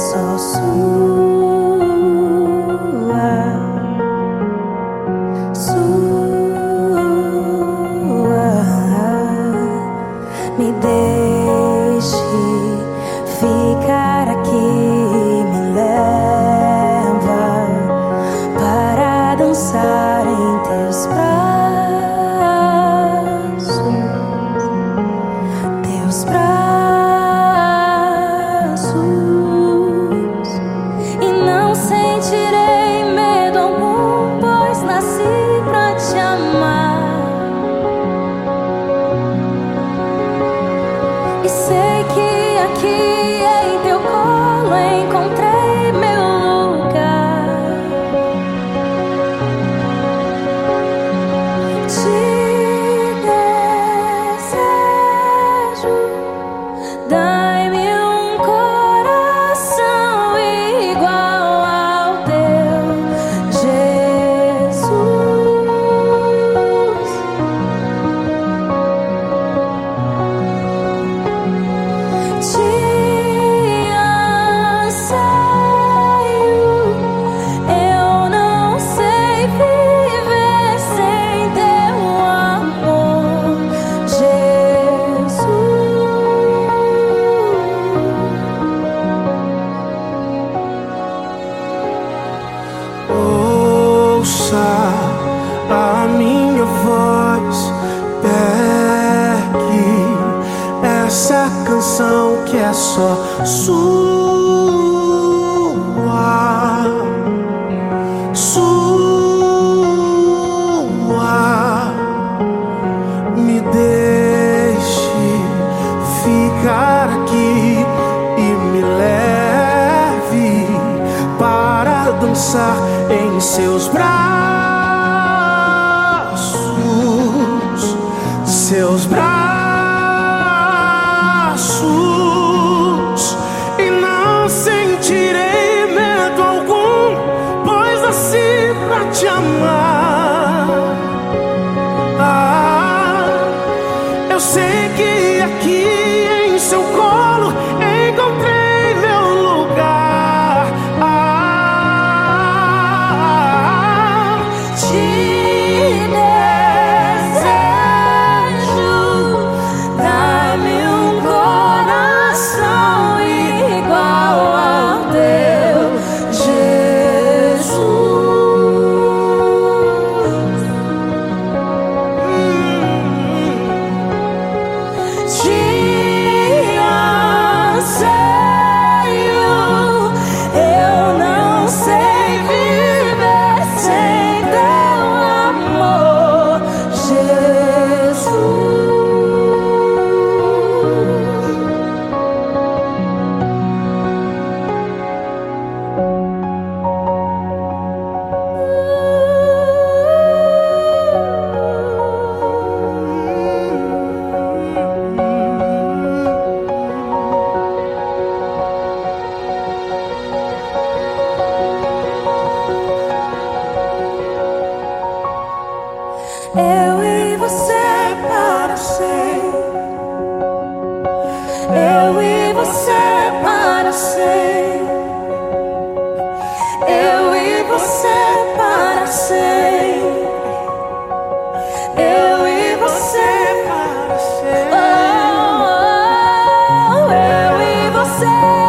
so. colo encontrei. só sua, sua. Me deixe ficar aqui e me leve para dançar em seus braços, seus braços. Eu e você para sempre. Eu e você para sempre. Eu e você para sempre. Eu e você para sempre. Oh, oh, oh. eu e você.